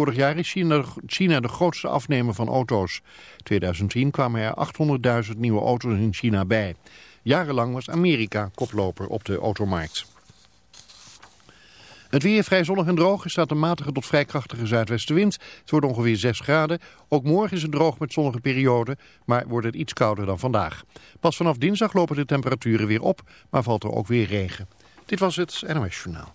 Vorig jaar is China, de grootste afnemer van auto's. 2010 kwamen er 800.000 nieuwe auto's in China bij. Jarenlang was Amerika koploper op de automarkt. Het weer vrij zonnig en droog. Er staat een matige tot vrij krachtige zuidwestenwind. Het wordt ongeveer 6 graden. Ook morgen is het droog met zonnige perioden, maar wordt het iets kouder dan vandaag. Pas vanaf dinsdag lopen de temperaturen weer op, maar valt er ook weer regen. Dit was het NOS Journaal.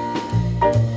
thank you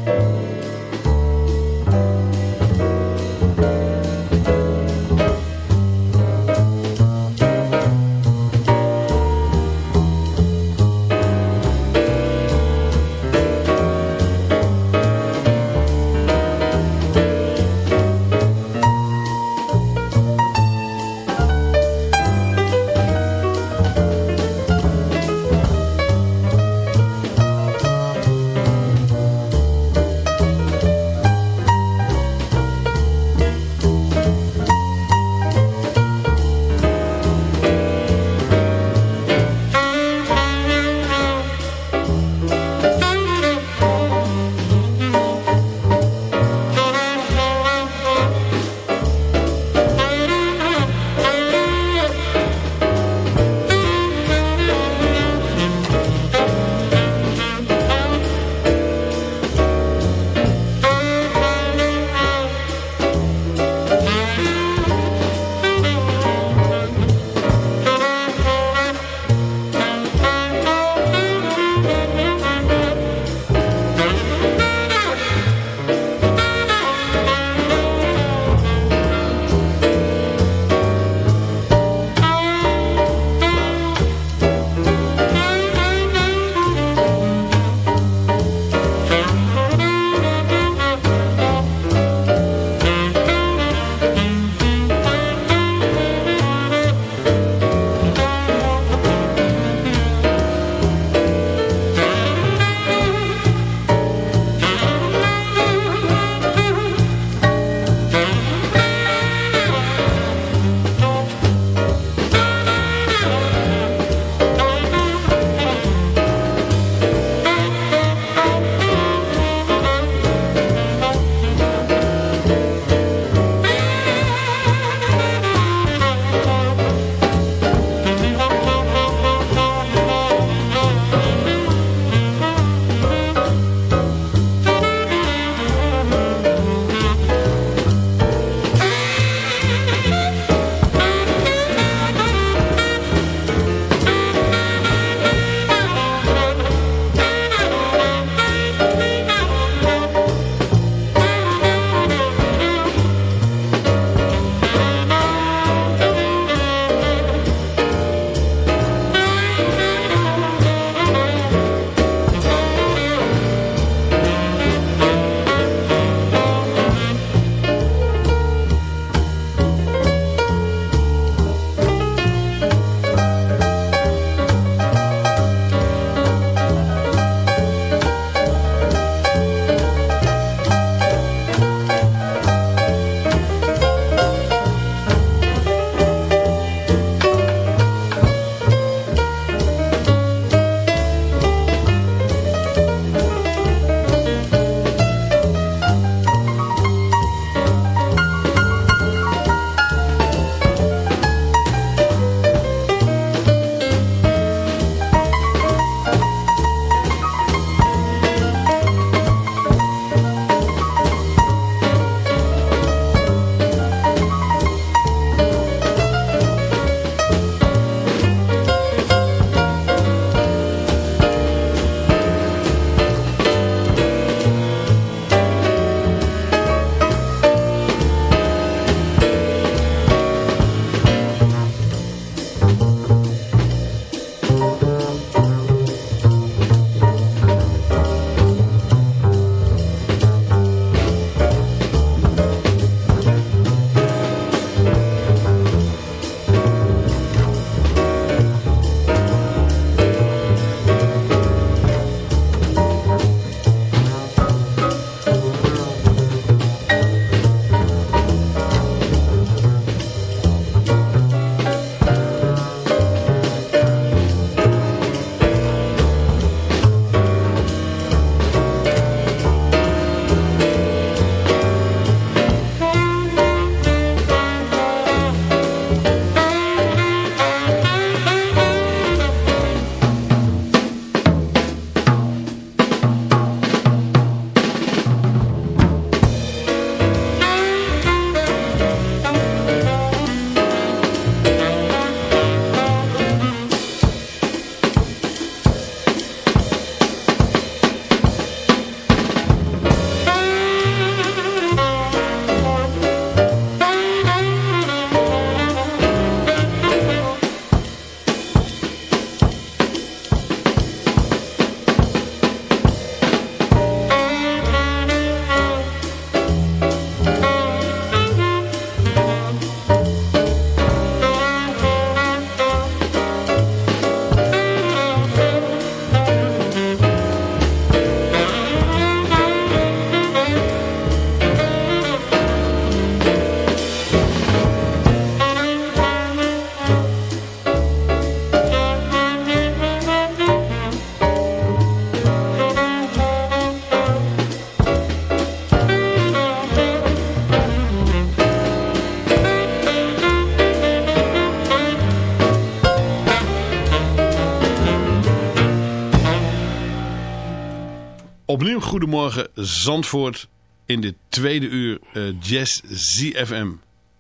Goedemorgen Zandvoort in de tweede uur eh, Jazz ZFM.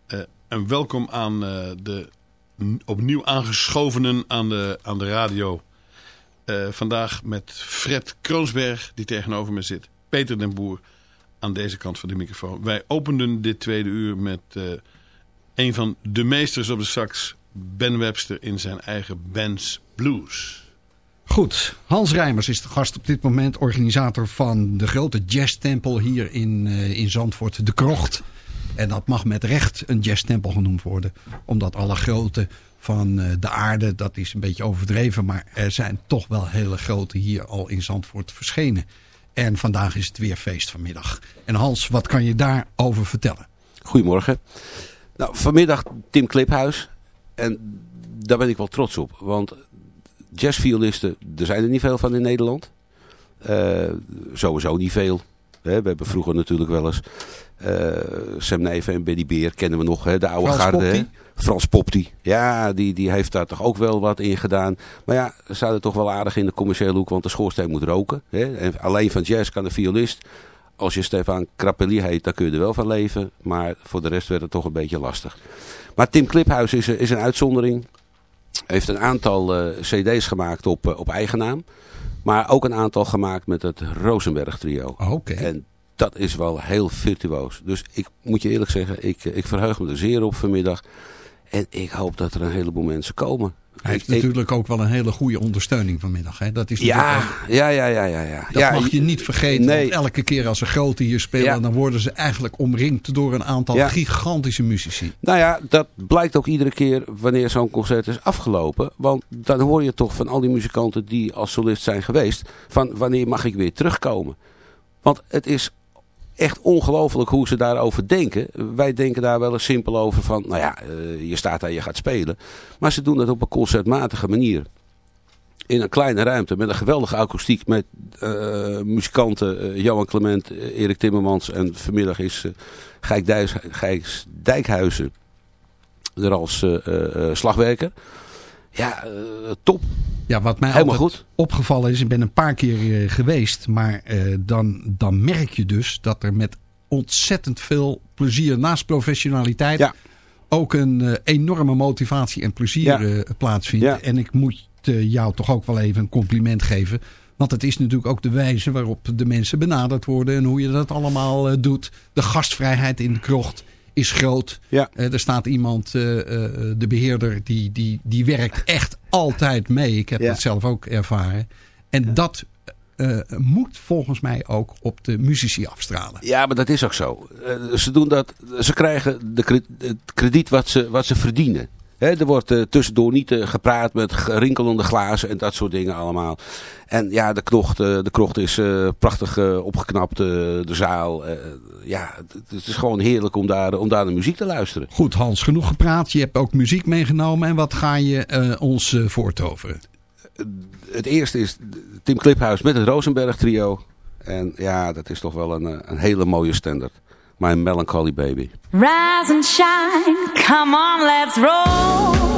Eh, en welkom aan eh, de opnieuw aangeschovenen aan de, aan de radio. Vandaag met Fred Kroonsberg die tegenover me zit. Peter den Boer aan deze kant van de microfoon. Wij openden dit tweede uur met een van de meesters op de sax. Ben Webster in zijn eigen Ben's Blues. Goed, Hans Rijmers is de gast op dit moment, organisator van de grote jazztempel hier in, eh, in Zandvoort, de Krocht. En dat mag met recht een jazztempel genoemd worden, omdat alle grote van eh, de aarde, dat is een beetje overdreven, maar er zijn toch wel hele grote hier al in Zandvoort verschenen. En vandaag is het weer feest vanmiddag. En Hans, wat kan je daarover vertellen? Goedemorgen. Nou, vanmiddag Tim Kliphuis. En daar ben ik wel trots op. Want jazzviolisten, er zijn er niet veel van in Nederland. Eh, sowieso niet veel. Hè, we hebben vroeger natuurlijk wel eens eh, Sam Neven en Benny Beer kennen we nog. Hè, de oude Frans garde. Popti? Frans Popti. Ja, die, die heeft daar toch ook wel wat in gedaan. Maar ja, ze zaten toch wel aardig in de commerciële hoek. Want de schoorsteen moet roken. Hè. En alleen van jazz kan de violist. Als je Stefan Krappeli heet, dan kun je er wel van leven. Maar voor de rest werd het toch een beetje lastig. Maar Tim Kliphuis is, is een uitzondering. Heeft een aantal eh, cd's gemaakt op, eh, op eigen naam. Maar ook een aantal gemaakt met het Rosenberg trio. Oké. En dat is wel heel virtuoos. Dus ik moet je eerlijk zeggen, ik, ik verheug me er zeer op vanmiddag. En ik hoop dat er een heleboel mensen komen. Hij heeft Ik- ik- natuurlijk ook wel een hele goede ondersteuning vanmiddag. Hè? Dat is ja, ja, ja, ja, ja, ja. Dat ja, mag je niet vergeten. Nee. Want elke keer als ze grote hier spelen, Ja. dan worden ze eigenlijk omringd door een aantal Ja. gigantische muzici. Nou ja, dat blijkt ook iedere keer wanneer zo'n concert is afgelopen. Want dan hoor je toch van al die muzikanten die als solist zijn geweest... van wanneer mag ik weer terugkomen. Want het is echt ongelooflijk hoe ze daarover denken. Wij denken daar wel eens simpel over van... nou ja, eh, je staat daar, je gaat spelen. Maar ze doen het op een concertmatige manier. In een kleine ruimte met een geweldige akoestiek... met eh, muzikanten eh, Johan Clement, Erik Timmermans... en vanmiddag is Gijs, Dijkhuizen er als slagwerker. Ja, eh, top. Ja, wat mij Helemaal goed. opgevallen is, ik ben een paar keer eh, geweest, maar eh, dan, dan merk je dus dat er met ontzettend veel plezier naast professionaliteit Ja. ook een enorme motivatie en plezier Ja. plaatsvindt. Ja. En ik moet jou toch ook wel even een compliment geven. Want het is natuurlijk ook de wijze waarop de mensen benaderd worden en hoe je dat allemaal doet. De gastvrijheid in de krocht is groot. Ja. Eh, er staat iemand, eh, eh, de beheerder, die, die, die werkt echt altijd mee. Ik heb Ja. dat zelf ook ervaren. En dat eh, moet volgens mij ook op de muzici afstralen. Ja, maar dat is ook zo. Eh, ze, doen dat, ze krijgen de, het krediet wat ze, wat ze verdienen. Er wordt eh, tussendoor niet eh, gepraat met rinkelende glazen en dat soort dingen allemaal. En ja, de krocht, eh, de krocht is prachtig opgeknapt, de zaal. ja, het, het is gewoon heerlijk om daar, om daar naar muziek te luisteren. Goed Hans, genoeg gepraat. Je hebt ook muziek meegenomen. En wat ga je ons voortoveren? Het eerste is Tim Kliphuis met het Rosenberg trio. En ja, dat is toch wel een, een hele mooie standaard. My Melancholy Baby. Rise and shine, come on, let's roll.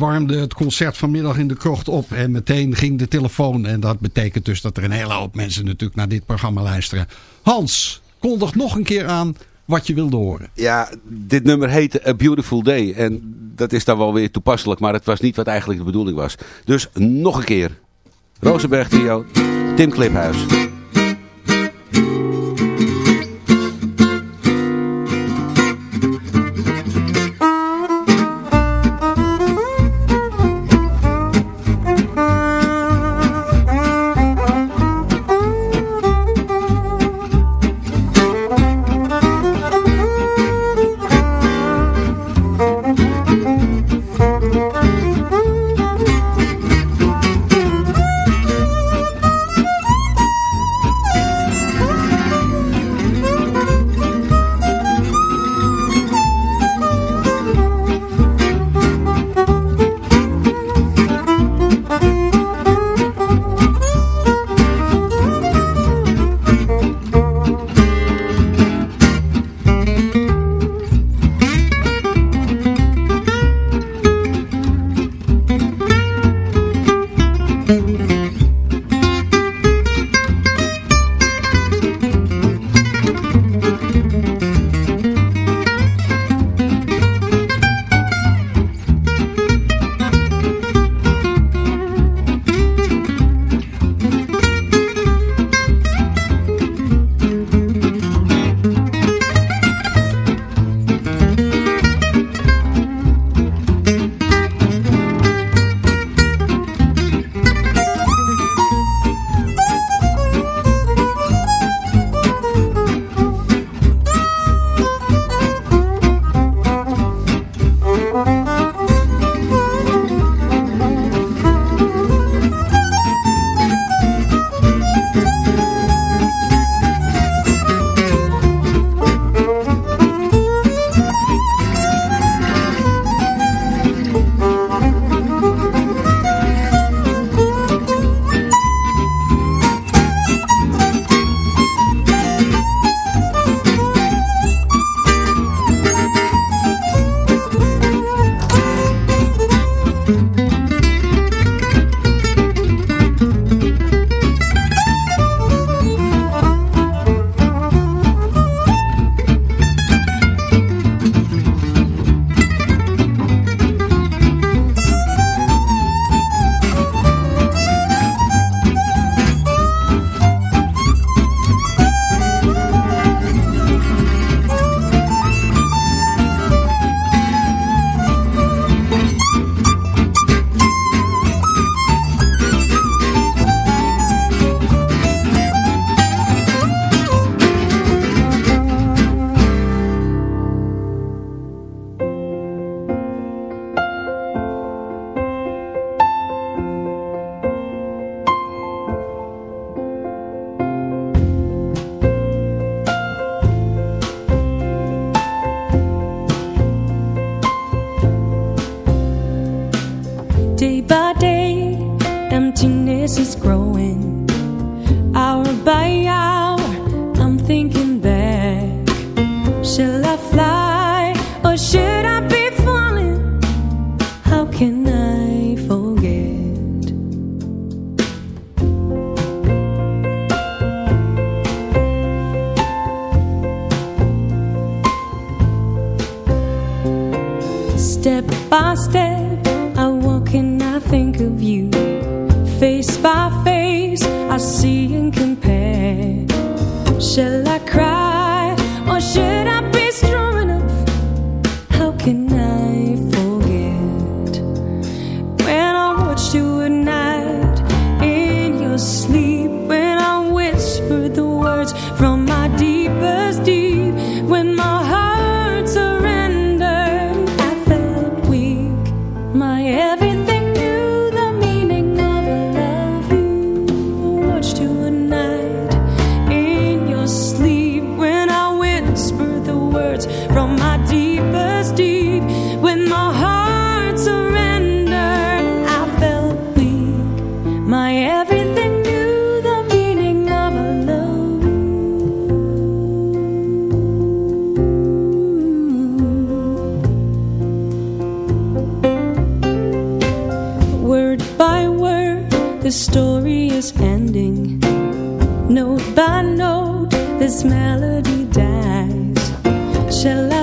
Warmde het concert vanmiddag in de krocht op. En meteen ging de telefoon. En dat betekent dus dat er een hele hoop mensen natuurlijk naar dit programma luisteren. Hans, kondig nog een keer aan wat je wilde horen. Ja, dit nummer heette A Beautiful Day. En dat is dan wel weer toepasselijk, maar het was niet wat eigenlijk de bedoeling was. Dus nog een keer. Rosenberg Trio, Tim Kliphuis. The story is ending. Note by note, this melody dies. Shall I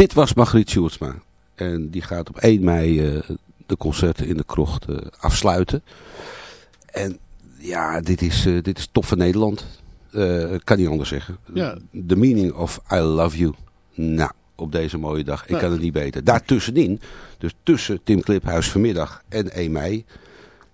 Dit was Margriet Sjoerdsma. En die gaat op 1 mei eh, de concerten in de krocht eh, afsluiten. En ja, dit is, eh, dit is top van Nederland. Kan niet anders zeggen. Ja. The meaning of I love you. Nou, op deze mooie dag. Ik kan het niet beter. Daartussenin, dus tussen Tim Kliphuis vanmiddag en 1 mei.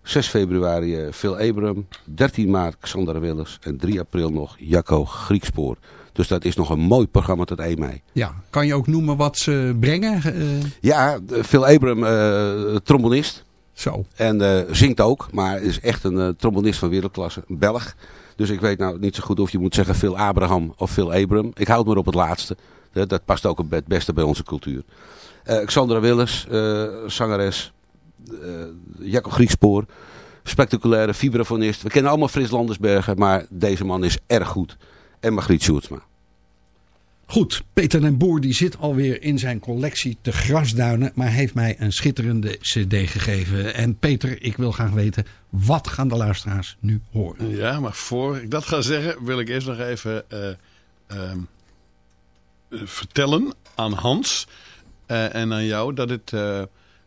6 februari Phil Abram. 13 maart Xander Willers. En 3 april nog Jacco Griekspoor. Dus dat is nog een mooi programma tot 1 mei. Ja, kan je ook noemen wat ze brengen? Eh, Ja, de- Phil Abram, eh, trombonist. zo. En eh, zingt ook, maar is echt een eh, trombonist van wereldklasse. Belg. Dus ik weet nou niet zo goed of je moet zeggen Phil Abraham of Phil Abram. Ik houd maar op het laatste. Eh, dat past ook het beste bij onze cultuur. Eh Xandra Willers, eh, zangeres. eh Jacco Griekspoor. Spectaculaire vibrafonist. We kennen allemaal Frits Landersbergen, maar deze man is erg goed. En Margriet Sjoerdsma. Goed, Peter den Boer die zit alweer in zijn collectie te grasduinen, maar heeft mij een schitterende cd gegeven. En Peter, ik wil graag weten, wat gaan de luisteraars nu horen? Ja, maar voor ik dat ga zeggen, wil ik eerst nog even eh, ehm, eh, vertellen aan Hans eh, en aan jou dat het eh,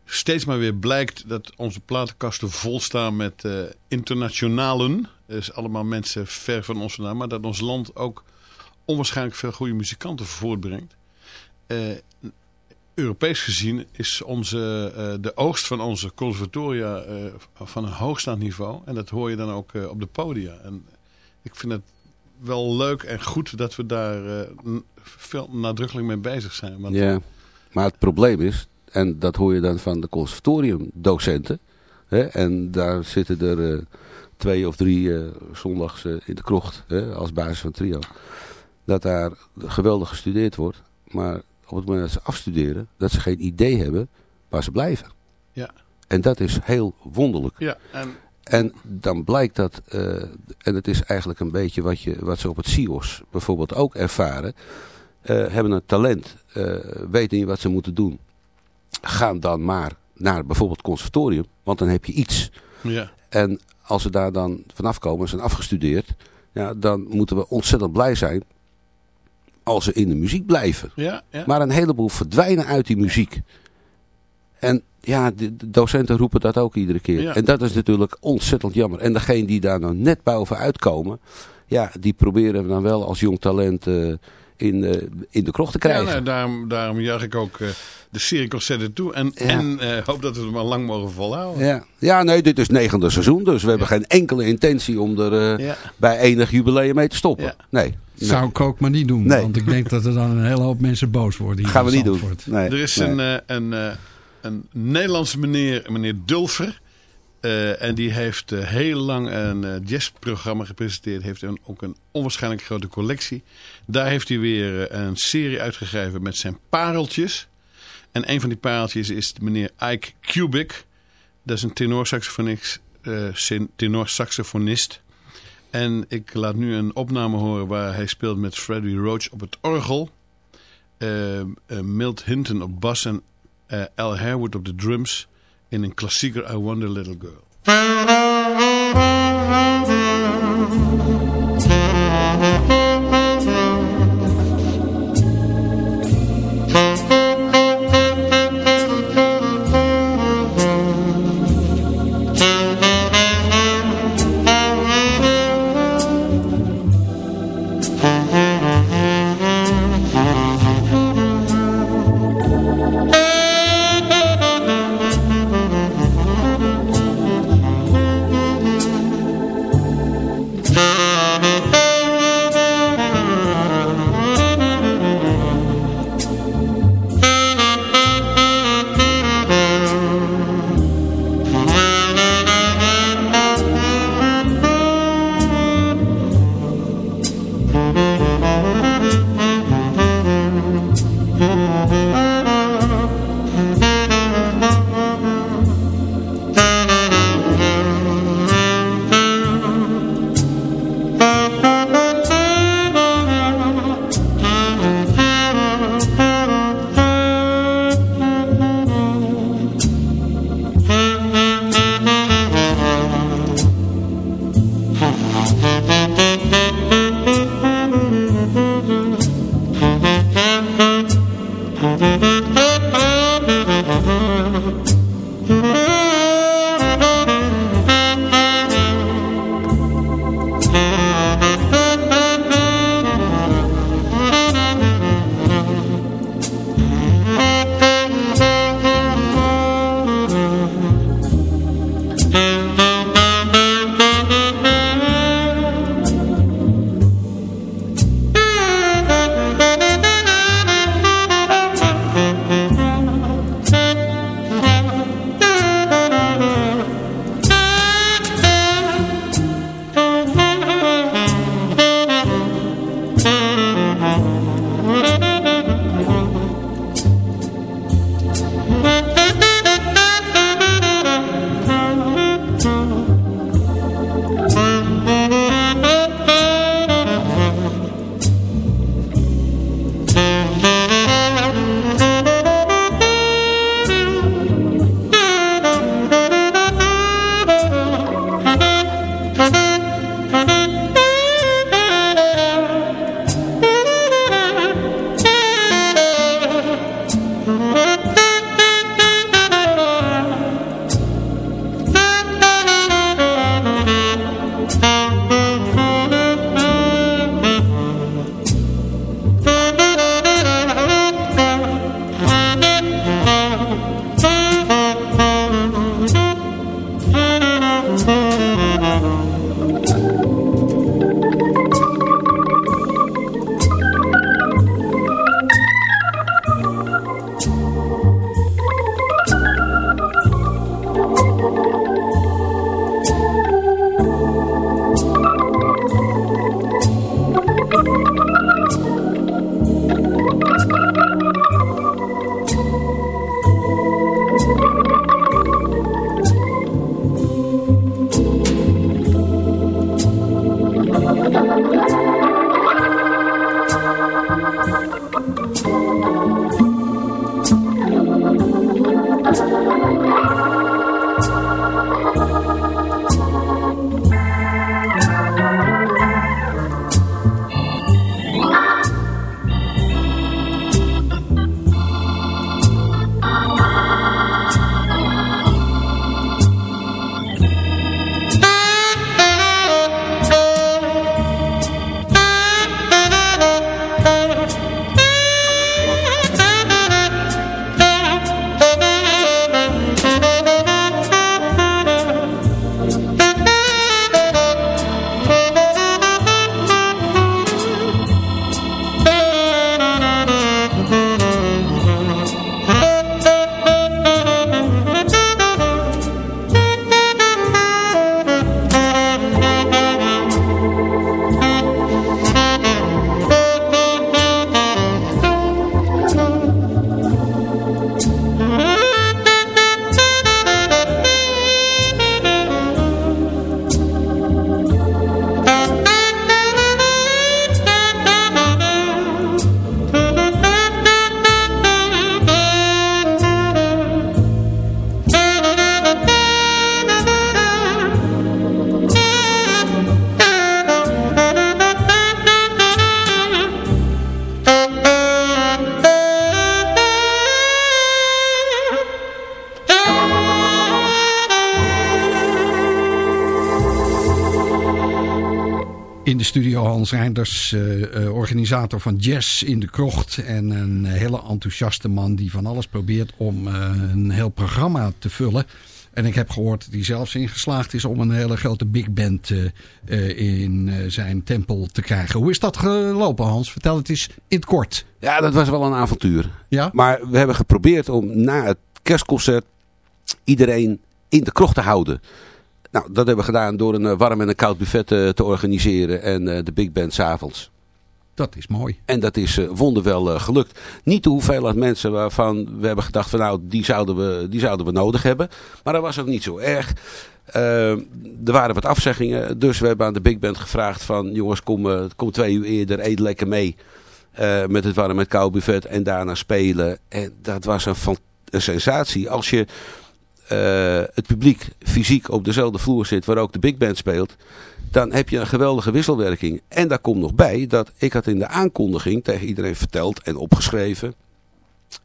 steeds maar weer blijkt dat onze platenkasten vol staan met eh, internationalen. Dus allemaal mensen ver van ons vandaan, maar dat ons land ook onwaarschijnlijk veel goede muzikanten voortbrengt. Eh, Europees gezien is onze, eh, de oogst van onze conservatoria eh, van een hoogstaand niveau. En dat hoor je dan ook op de podia. En ik vind het wel leuk en goed dat we daar veel nadrukkelijk mee bezig zijn. Want Ja, maar het probleem is, en dat hoor je dan van de conservatoriumdocenten. Hè, en daar zitten er twee of drie eh, zondags eh, in de krocht hè, als basis van trio. Dat daar geweldig gestudeerd wordt. Maar op het moment dat ze afstuderen, dat ze geen idee hebben waar ze blijven. Ja. En dat is heel wonderlijk. Ja, en En dan blijkt dat, eh, en het is eigenlijk een beetje wat, je, wat ze op het CIOS bijvoorbeeld ook ervaren. hebben een talent, weten niet wat ze moeten doen. Gaan dan maar naar bijvoorbeeld conservatorium, want dan heb je iets. ja, En als ze daar dan vanaf komen, zijn afgestudeerd, ja, dan moeten we ontzettend blij zijn als ze in de muziek blijven. ja, ja. Maar een heleboel verdwijnen uit die muziek. En ja, de, de docenten roepen dat ook iedere keer. Ja. En dat is natuurlijk ontzettend jammer. En degene die daar nou net bovenuit komen, ja, die proberen we dan wel als jong talent eh, in, eh, in de krocht te krijgen. Ja, nou, daarom, daarom juich ik ook eh, de serie concerten toe. En, en eh, hoop dat we het maar lang mogen volhouden. Ja. ja, nee, dit is negende seizoen. Dus we hebben geen enkele intentie om er eh, Ja. bij enig jubileum mee te stoppen. Ja. Nee. Zou ik ook maar niet doen. Nee. Want ik denk dat er dan een hele hoop mensen boos worden. hier Gaan we niet doen. Nee. Er is nee. een, eh, een, eh, een Nederlandse meneer, meneer Dulfer. Eh, en die heeft eh, heel lang een eh, jazzprogramma gepresenteerd. Heeft een, ook een onwaarschijnlijk grote collectie. Daar heeft hij weer een serie uitgegeven met zijn pareltjes. En een van die pareltjes is meneer Ike Kubik. Dat is een tenorsaxofonist. En ik laat nu een opname horen waar hij speelt met Freddie Roach op het orgel. Milt Hinton op bas en Al Harewood op de drums in een klassieker I Wonder Little Girl. Eh, eh, organisator van Jazz in de Krocht. En een hele enthousiaste man die van alles probeert om eh, een heel programma te vullen. En ik heb gehoord dat hij zelfs in geslaagd is om een hele grote big band in zijn tempel te krijgen. Hoe is dat gelopen Hans? Vertel het eens in het kort. Ja, dat was wel een avontuur. Ja? Maar we hebben geprobeerd om na het kerstconcert iedereen in de krocht te houden. Nou, dat hebben we gedaan door een eh, warm en een koud buffet eh, te organiseren en eh, de big band s'avonds. Dat is mooi. En dat is eh, wonderwel gelukt. Niet de hoeveelheid mensen waarvan we hebben gedacht van nou, die zouden we, die zouden we nodig hebben. Maar dat was ook niet zo erg. Er waren wat afzeggingen. Dus we hebben aan de big band gevraagd van jongens kom, kom twee uur eerder, eet lekker mee. met het warm en koud buffet en daarna spelen. En dat was een, sensatie. Als je het publiek fysiek op dezelfde vloer zit waar ook de big band speelt dan heb je een geweldige wisselwerking. En daar komt nog bij dat ik had in de aankondiging tegen iedereen verteld en opgeschreven.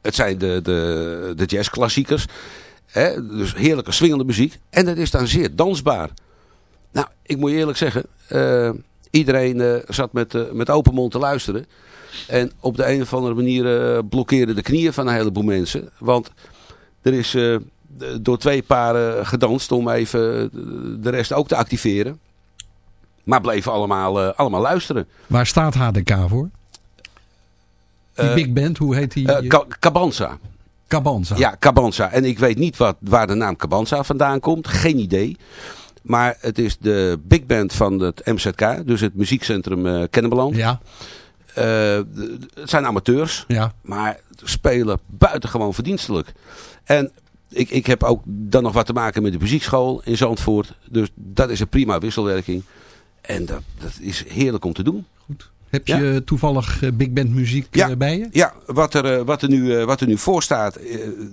Het zijn de, de, de jazzklassiekers. Hè, dus heerlijke swingende muziek. En dat is dan zeer dansbaar. Nou, ik moet je eerlijk zeggen. eh, iedereen eh, zat met, eh, met open mond te luisteren. En op de een of andere manier eh, blokkeerden de knieën van een heleboel mensen. Want er is eh, door twee paren gedanst om even de rest ook te activeren. Maar bleven allemaal, eh, allemaal luisteren. Waar staat HDK voor? Die Eh, big band, hoe heet die? Eh, Cabanza. Cabanza. Ja, Cabanza. En ik weet niet wat, waar de naam Cabanza vandaan komt. Geen idee. Maar het is de big band van het MZK. Dus het muziekcentrum eh Kennemerland. Ja. Eh, het zijn amateurs. Ja. Maar spelen buitengewoon verdienstelijk. En ik, ik heb ook dan nog wat te maken met de muziekschool in Zandvoort. Dus dat is een prima wisselwerking. En dat, dat is heerlijk om te doen. Heb je toevallig eh, big band muziek Ja. eh, bij je? Ja, wat er, eh, wat er, nu, wat er nu voor staat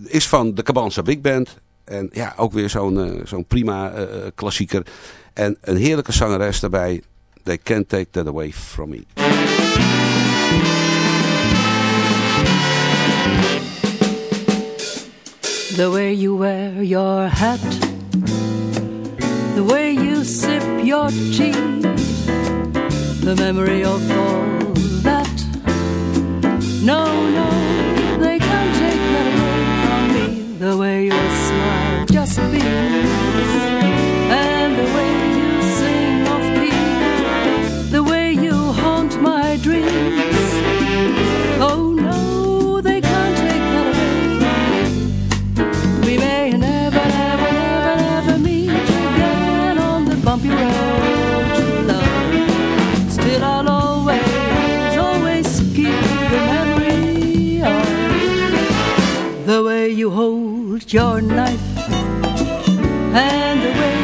is van de Cabanza Big Band. En ja, ook weer zo'n zo'n prima klassieker. En een heerlijke zangeres daarbij. They can't take that away from me. The way you wear your hat, the way you sip your tea, the memory of all that. No, no, they can't take that away from me. The way you smile just beams, your knife and the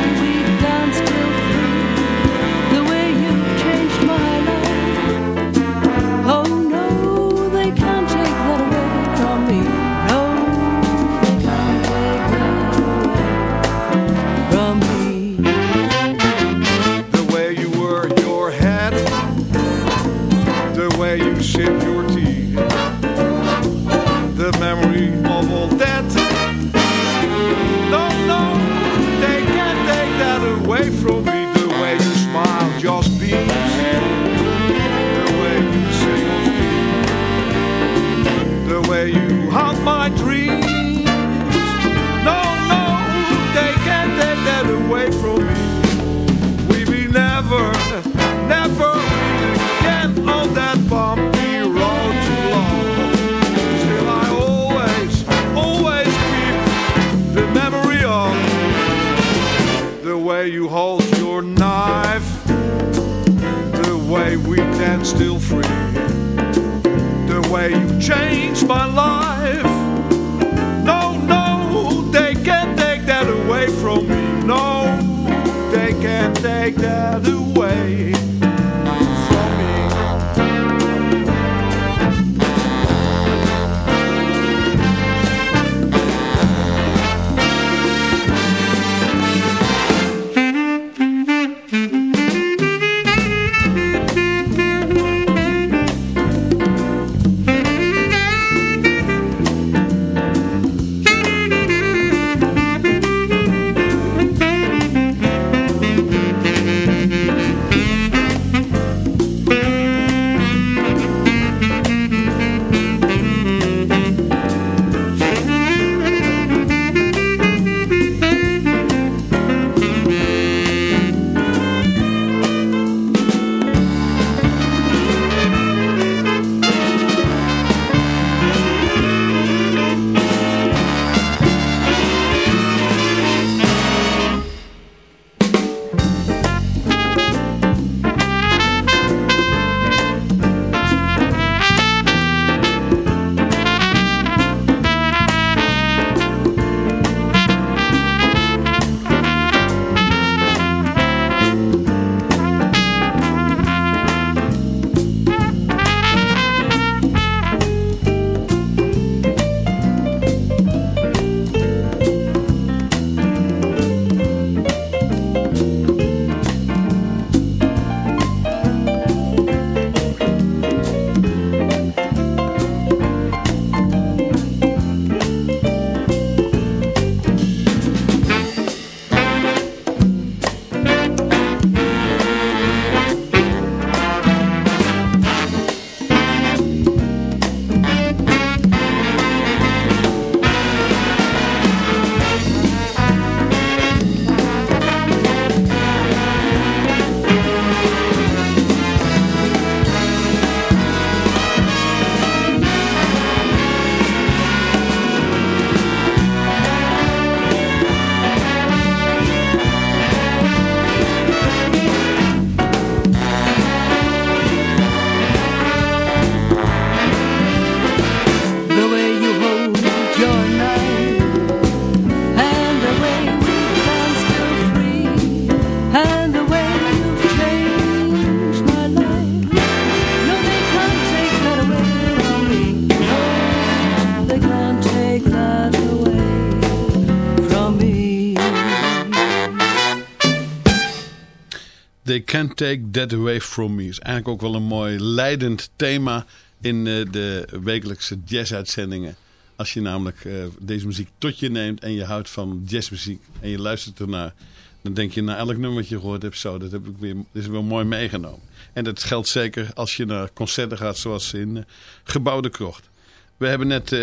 Take That Away From Me. Is eigenlijk ook wel een mooi leidend thema in eh, de wekelijkse jazzuitzendingen. Als je namelijk eh, deze muziek tot je neemt en je houdt van jazzmuziek en je luistert ernaar. Dan denk je na elk nummer wat je gehoord hebt, zo, dat heb ik weer, is wel mooi meegenomen. En dat geldt zeker als je naar concerten gaat zoals in uh, Gebouw de Krocht. We hebben net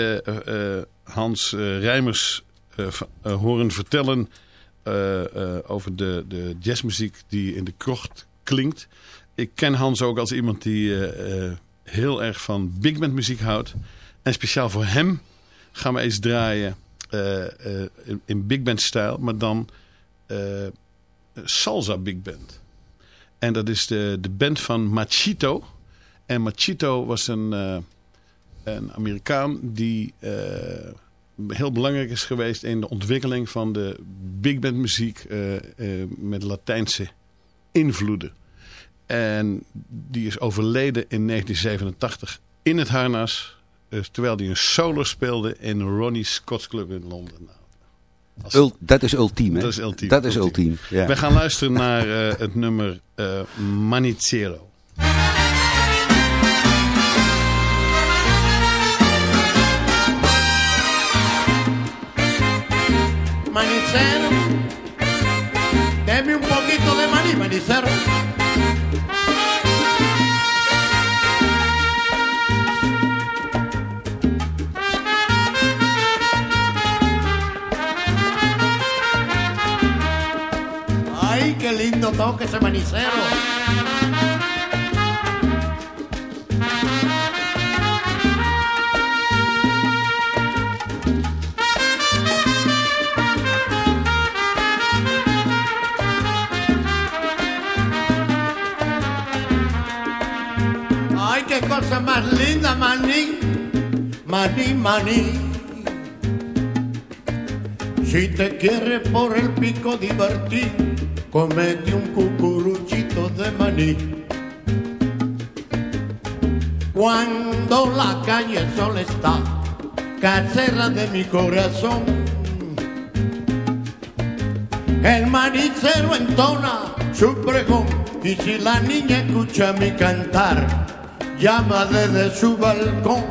Hans Rijmers horen vertellen over de, de jazzmuziek die in de krocht klinkt. Ik ken Hans ook als iemand die heel erg van big band muziek houdt. En speciaal voor hem gaan we eens draaien in, in big band stijl, maar dan salsa big band. En dat is de, de band van Machito. En Machito was een, een Amerikaan die heel belangrijk is geweest in de ontwikkeling van de big band muziek met Latijnse invloeden. En die is overleden in 1987 in het harnas. terwijl hij een solo speelde in Ronnie Scott's Club in Londen. Nou, Ul dat is ultiem, hè? Dat is ultiem. Dat is ultiem. ultiem. Ja. We gaan luisteren naar uh, het nummer uh, Manizero. Manicero, un Ay, qué lindo toque ese manicero. Más linda, maní, maní, maní. Si te quieres por el pico divertir, comete un cucuruchito de maní. Cuando la calle sol está, casera de mi corazón, el manicero entona su pregón y si la niña escucha mi cantar, llama desde su balcón.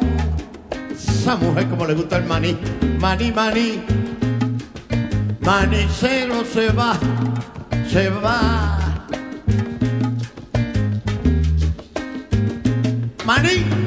Esa mujer como le gusta el maní, maní, maní, manicero se va, se va. Maní.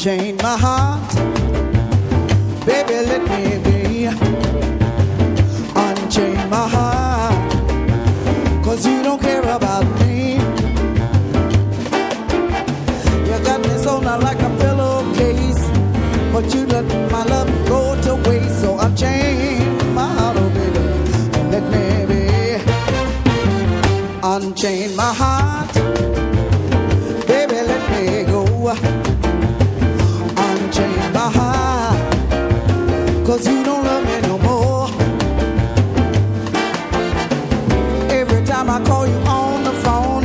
chain. Cause you don't love me no more. Every time I call you on the phone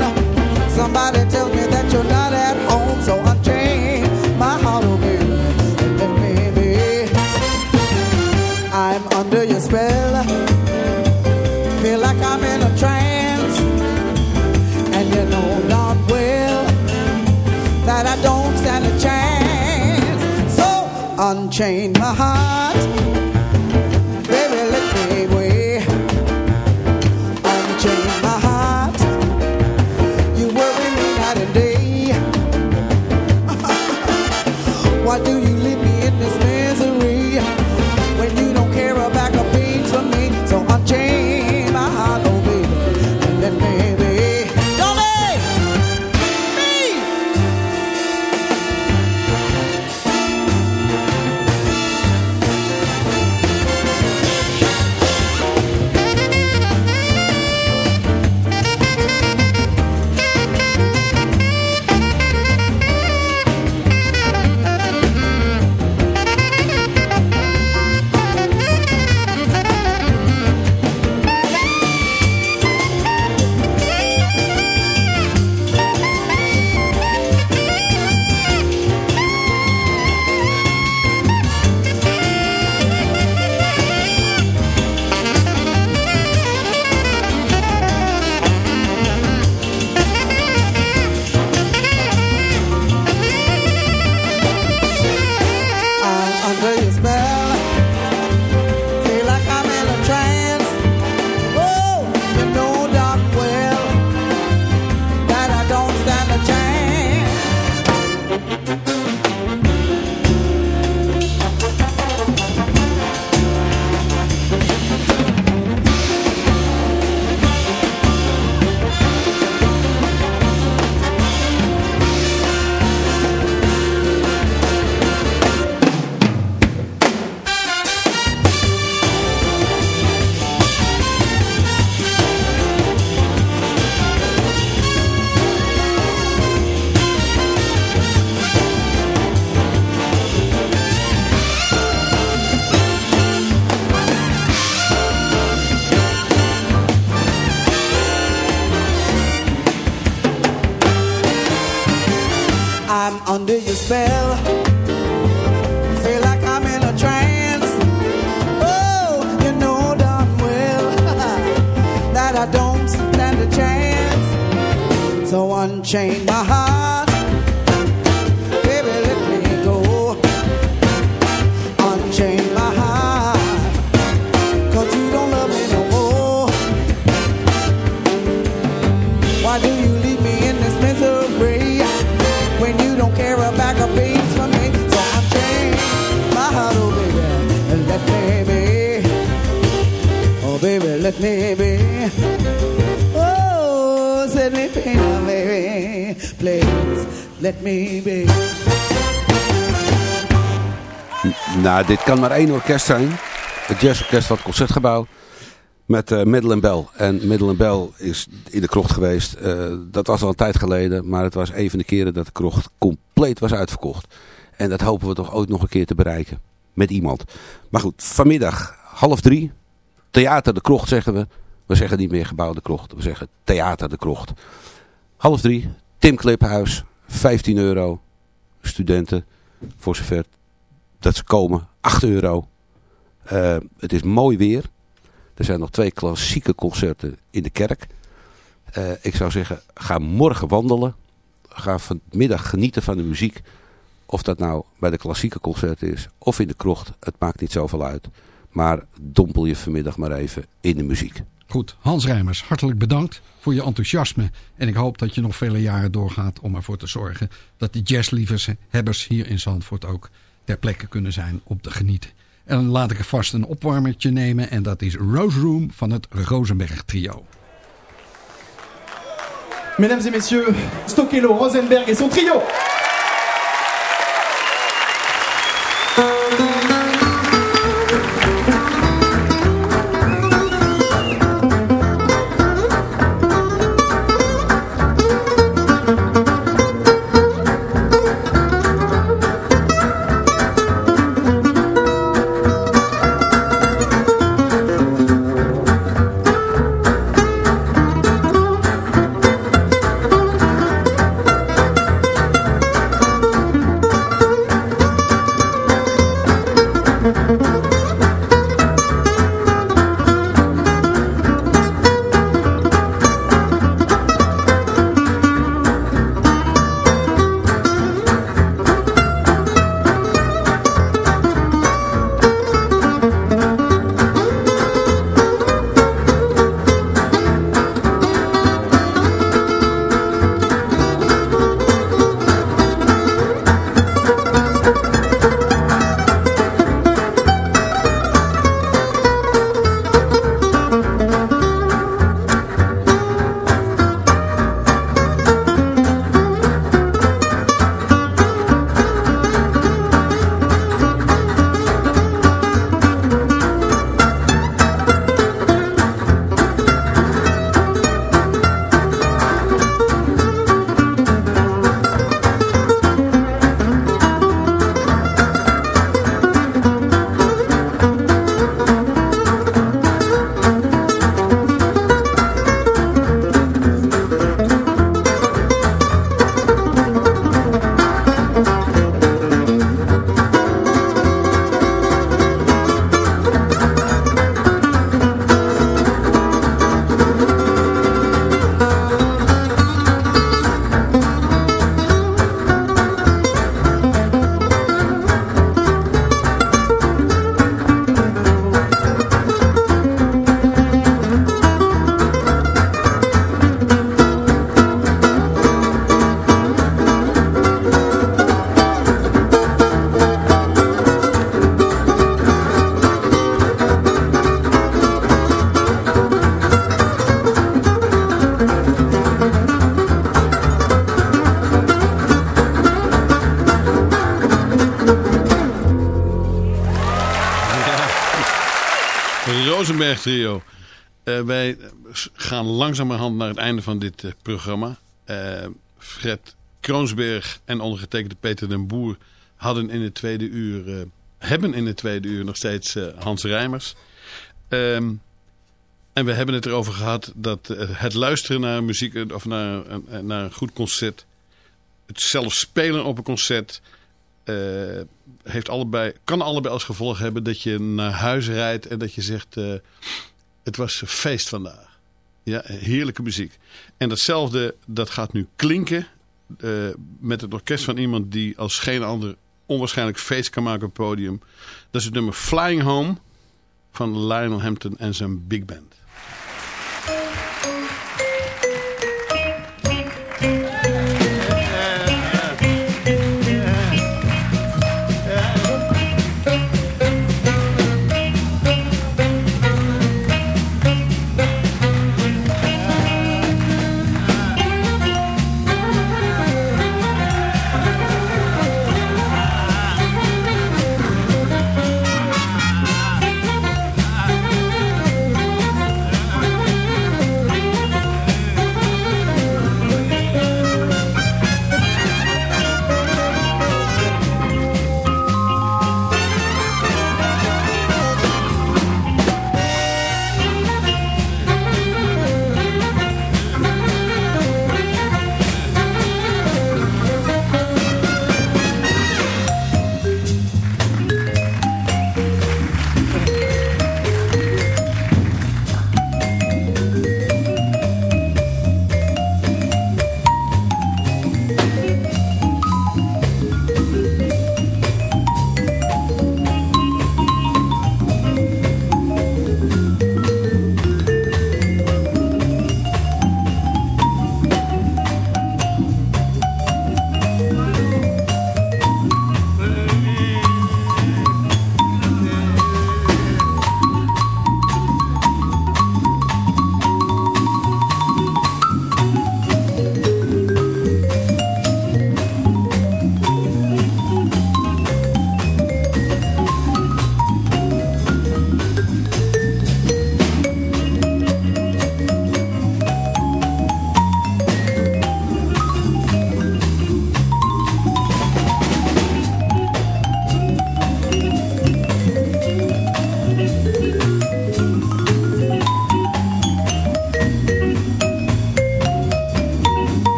Somebody tells me that you're not at home. So unchain my heart, oh baby Let me I'm under your spell. Feel like I'm in a trance And you know darn well That I don't stand a chance. So unchain my heart. Dit kan maar één orkest zijn. Het jazzorkest van het Concertgebouw. Met uh, Middle Bell. En Middle Bell is in de krocht geweest. Eh, dat was al een tijd geleden. Maar het was een van de keren dat de krocht compleet was uitverkocht. En dat hopen we toch ooit nog een keer te bereiken. Met iemand. Maar goed, vanmiddag half drie. Theater de Krocht zeggen we. We zeggen niet meer gebouw de Krocht. We zeggen Theater de Krocht. Half drie. Tim Kliphuis. 15 euro. Studenten. Voor zover dat ze komen. 8 euro. Uh, het is mooi weer. Er zijn nog twee klassieke concerten in de kerk. Uh, ik zou zeggen, ga morgen wandelen. Ga vanmiddag genieten van de muziek. Of dat nou bij de klassieke concerten is of in de krocht. Het maakt niet zoveel uit. Maar dompel je vanmiddag maar even in de muziek. Goed, Hans Rijmers, hartelijk bedankt voor je enthousiasme. En ik hoop dat je nog vele jaren doorgaat om ervoor te zorgen... dat de jazzliefhebbers hier in Zandvoort ook ter plekke kunnen zijn om te genieten. En dan laat ik er vast een opwarmertje nemen. En dat is Rose Room van het Rosenberg Trio. Mesdames et messieurs, Stokelo, Rosenberg et son trio. Trio. Uh, wij gaan langzamerhand naar het einde van dit uh, programma. Uh, Fred Kroonsberg en ondergetekende Peter den Boer hadden in het tweede uur, hebben in het tweede uur nog steeds Hans Rijmers. Um, en we hebben het erover gehad dat het luisteren naar muziek of naar, naar een goed concert het zelf spelen op een concert eh, heeft allebei, kan allebei als gevolg hebben dat je naar huis rijdt en dat je zegt, eh, het was een feest vandaag. Ja, heerlijke muziek. En datzelfde, dat gaat nu klinken eh, met het orkest van iemand die als geen ander onwaarschijnlijk feest kan maken op het podium. Dat is het nummer Flying Home van Lionel Hampton en zijn big band.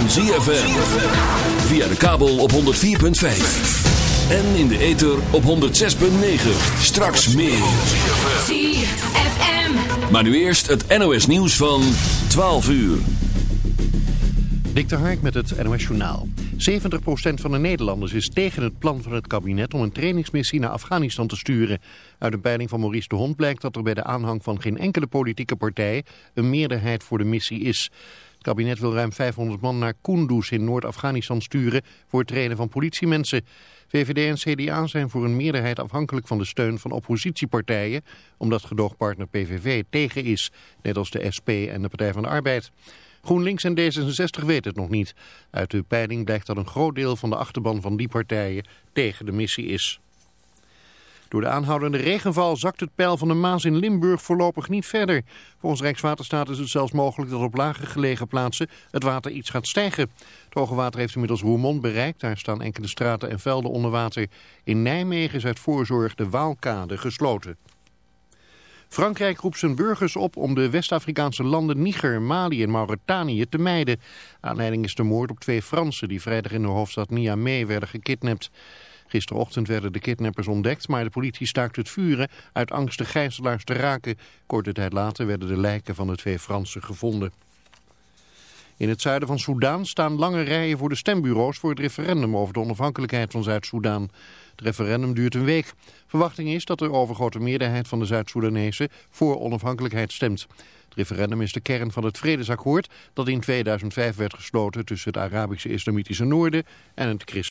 Van ZFM. Via de kabel op 104.5. En in de ether op 106.9. Straks meer. ZFM. Maar nu eerst het NOS nieuws van 12 uur. Dik de Hark met het NOS Journaal. 70% van de Nederlanders is tegen het plan van het kabinet om een trainingsmissie naar Afghanistan te sturen. Uit een peiling van Maurice de Hond blijkt dat er bij de aanhang van geen enkele politieke partij een meerderheid voor de missie is. Het kabinet wil ruim 500 man naar Kunduz in Noord-Afghanistan sturen voor het trainen van politiemensen. VVD en CDA zijn voor een meerderheid afhankelijk van de steun van oppositiepartijen, omdat gedoogpartner PVV tegen is, net als de SP en de Partij van de Arbeid. GroenLinks en D66 weten het nog niet. Uit de peiling blijkt dat een groot deel van de achterban van die partijen tegen de missie is. Door de aanhoudende regenval zakt het peil van de Maas in Limburg voorlopig niet verder. Volgens Rijkswaterstaat is het zelfs mogelijk dat op lager gelegen plaatsen het water iets gaat stijgen. Het hoge water heeft inmiddels Roermond bereikt. Daar staan enkele straten en velden onder water. In Nijmegen is uit voorzorg de Waalkade gesloten. Frankrijk roept zijn burgers op om de West-Afrikaanse landen Niger, Mali en Mauritanië te mijden. Aanleiding is de moord op twee Fransen die vrijdag in de hoofdstad Niamey werden gekidnapt. Gisterochtend werden de kidnappers ontdekt, maar de politie staakte het vuren uit angst de gijzelaars te raken. Korte tijd later werden de lijken van de twee Fransen gevonden. In het zuiden van Soedan staan lange rijen voor de stembureaus voor het referendum over de onafhankelijkheid van Zuid-Soedan. Het referendum duurt een week. Verwachting is dat de overgrote meerderheid van de Zuid-Soedanezen voor onafhankelijkheid stemt. Het referendum is de kern van het vredesakkoord dat in 2005 werd gesloten tussen het Arabische Islamitische Noorden en het Christen.